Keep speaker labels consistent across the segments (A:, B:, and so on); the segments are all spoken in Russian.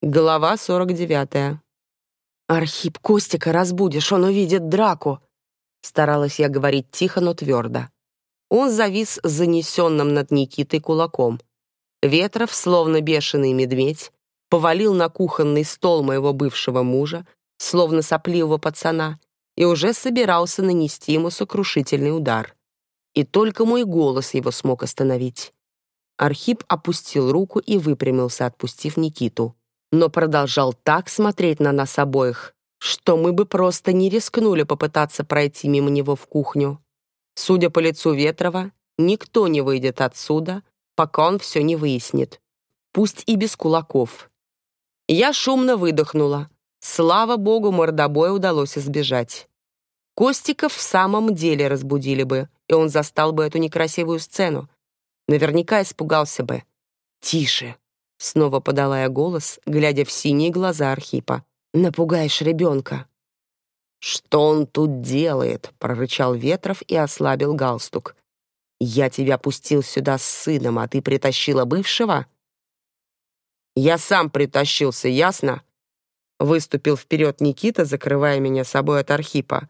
A: Глава 49.
B: «Архип, Костика разбудишь, он увидит драку!» Старалась я говорить тихо, но твердо. Он завис занесенным над Никитой кулаком. Ветров, словно бешеный медведь, повалил на кухонный стол моего бывшего мужа, словно сопливого пацана, и уже собирался нанести ему сокрушительный удар. И только мой голос его смог остановить. Архип опустил руку и выпрямился, отпустив Никиту но продолжал так смотреть на нас обоих, что мы бы просто не рискнули попытаться пройти мимо него в кухню. Судя по лицу Ветрова, никто не выйдет отсюда, пока он все не выяснит. Пусть и без кулаков. Я шумно выдохнула. Слава богу, мордобоя удалось избежать. Костиков в самом деле разбудили бы, и он застал бы эту некрасивую сцену. Наверняка испугался бы. «Тише, Снова подала я голос, глядя в синие глаза Архипа. «Напугаешь ребенка». «Что он тут делает?» — прорычал Ветров и ослабил галстук. «Я тебя пустил сюда с сыном, а ты притащила бывшего?» «Я сам притащился, ясно?» Выступил вперед Никита, закрывая меня собой от Архипа.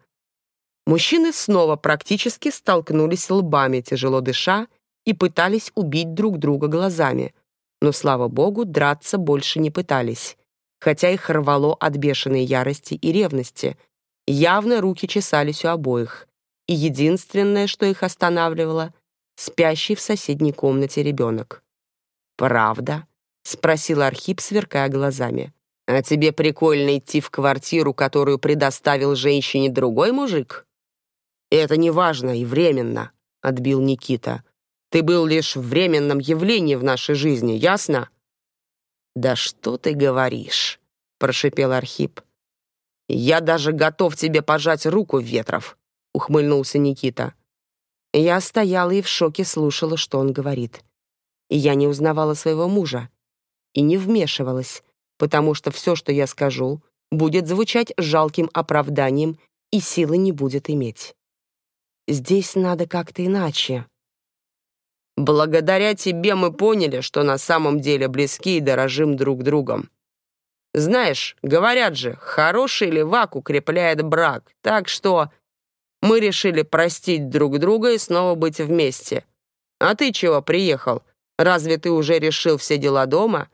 B: Мужчины снова практически столкнулись лбами, тяжело дыша, и пытались убить друг друга глазами но, слава богу, драться больше не пытались, хотя их рвало от бешеной ярости и ревности. Явно руки чесались у обоих, и единственное, что их останавливало — спящий в соседней комнате ребенок. «Правда?» — спросил Архип, сверкая глазами. «А тебе прикольно идти в квартиру, которую предоставил женщине другой мужик?» «Это не важно и временно», — отбил Никита. Ты был лишь временным явлением в нашей жизни, ясно?» «Да что ты говоришь?» — прошипел Архип. «Я даже готов тебе пожать руку, Ветров», — ухмыльнулся Никита. Я стояла и в шоке слушала, что он говорит. Я не узнавала своего мужа. И не вмешивалась, потому что все, что я скажу, будет звучать жалким оправданием и силы не будет иметь. Здесь надо как-то иначе. Благодаря тебе мы поняли, что на самом деле близки и дорожим друг другом. Знаешь, говорят же, хороший левак укрепляет брак, так что мы решили простить друг друга и снова быть вместе. А ты чего приехал? Разве ты уже решил все дела дома?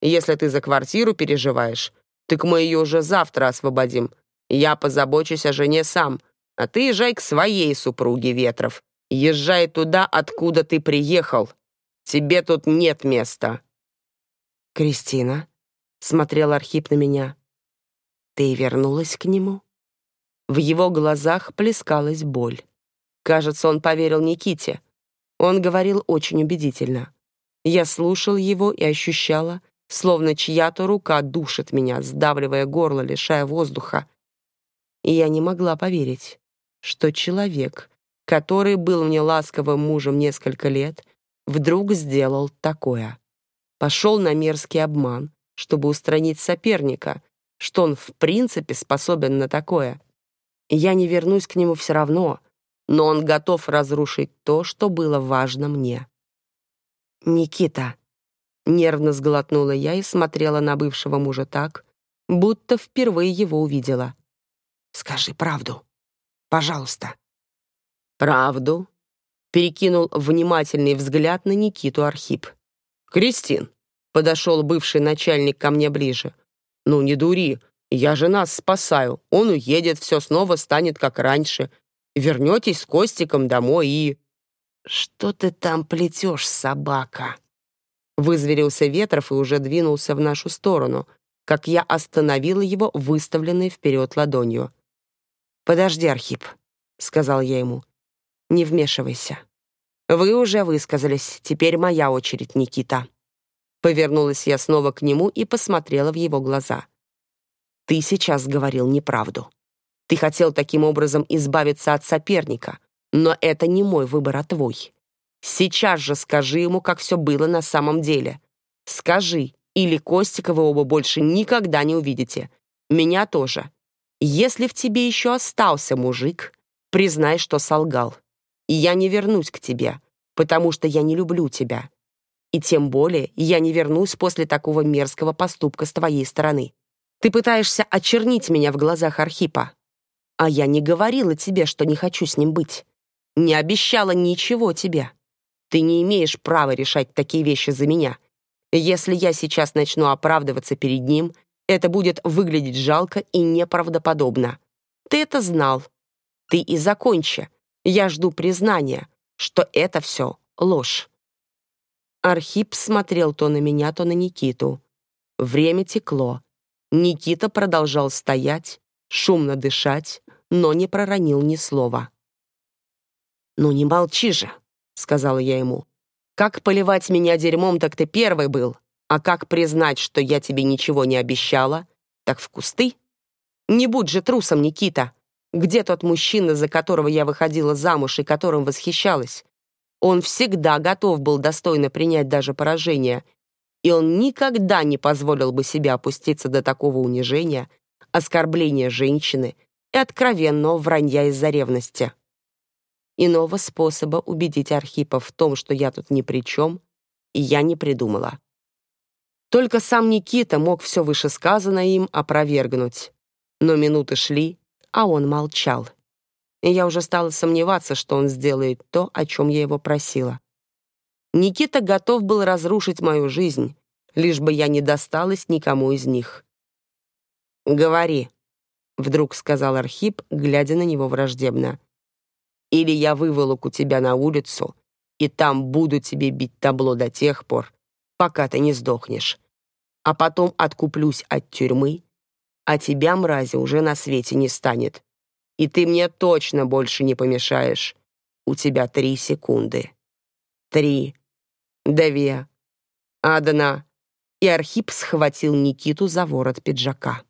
B: Если ты за квартиру переживаешь, так мы ее уже завтра освободим. Я позабочусь о жене сам, а ты езжай к своей супруге Ветров. Езжай туда, откуда ты приехал. Тебе тут нет места». «Кристина?» — смотрел Архип на меня. «Ты вернулась к нему?» В его глазах плескалась боль. Кажется, он поверил Никите. Он говорил очень убедительно. Я слушал его и ощущала, словно чья-то рука душит меня, сдавливая горло, лишая воздуха. И я не могла поверить, что человек, который был мне ласковым мужем несколько лет, вдруг сделал такое. Пошел на мерзкий обман, чтобы устранить соперника, что он в принципе способен на такое. Я не вернусь к нему все равно, но он готов разрушить то, что было важно мне. «Никита», — нервно сглотнула я и смотрела на бывшего мужа так, будто впервые его увидела. «Скажи правду. Пожалуйста».
A: «Правду?» — перекинул внимательный взгляд на Никиту Архип. «Кристин!» — подошел бывший начальник ко мне ближе. «Ну, не дури, я же нас спасаю. Он уедет, все снова станет как раньше. Вернетесь с Костиком домой и...»
B: «Что ты там плетешь, собака?»
A: Вызверился Ветров и уже двинулся в нашу сторону, как я остановила его, выставленной вперед ладонью.
B: «Подожди, Архип», — сказал я ему. Не вмешивайся. Вы уже высказались, теперь моя очередь, Никита. Повернулась я снова к нему и посмотрела в его глаза. Ты сейчас говорил неправду. Ты хотел таким образом избавиться от соперника, но это не мой выбор, а твой. Сейчас же скажи ему, как все было на самом деле. Скажи, или Костика вы оба больше никогда не увидите. Меня тоже. Если в тебе еще остался мужик, признай, что солгал и я не вернусь к тебе, потому что я не люблю тебя. И тем более я не вернусь после такого мерзкого поступка с твоей стороны. Ты пытаешься очернить меня в глазах Архипа. А я не говорила тебе, что не хочу с ним быть. Не обещала ничего тебе. Ты не имеешь права решать такие вещи за меня. Если я сейчас начну оправдываться перед ним, это будет выглядеть жалко и неправдоподобно. Ты это знал. Ты и закончи. Я жду признания, что это все ложь. Архип смотрел то на меня, то на Никиту. Время текло. Никита продолжал стоять, шумно дышать, но не проронил ни слова. «Ну не молчи же», — сказала я ему. «Как поливать меня дерьмом, так ты первый был, а как признать, что я тебе ничего не обещала, так в кусты? Не будь же трусом, Никита. Где тот мужчина, за которого я выходила замуж и которым восхищалась? Он всегда готов был достойно принять даже поражение, и он никогда не позволил бы себе опуститься до такого унижения, оскорбления женщины и откровенного вранья из-за ревности. Иного способа убедить Архипа в том, что я тут ни при чем, я не придумала. Только сам Никита мог все вышесказанное им опровергнуть. Но минуты шли, а он молчал. И я уже стала сомневаться, что он сделает то, о чем я его просила. Никита готов был разрушить мою жизнь, лишь бы я не досталась никому из них. «Говори», — вдруг сказал Архип, глядя на него враждебно. «Или я выволоку тебя на улицу, и там буду тебе бить табло до тех пор, пока ты не сдохнешь. А потом откуплюсь от тюрьмы, а тебя, мрази, уже на свете не станет. И ты мне точно больше не помешаешь. У тебя три секунды. Три. Две. Одна. И Архип схватил Никиту за ворот пиджака.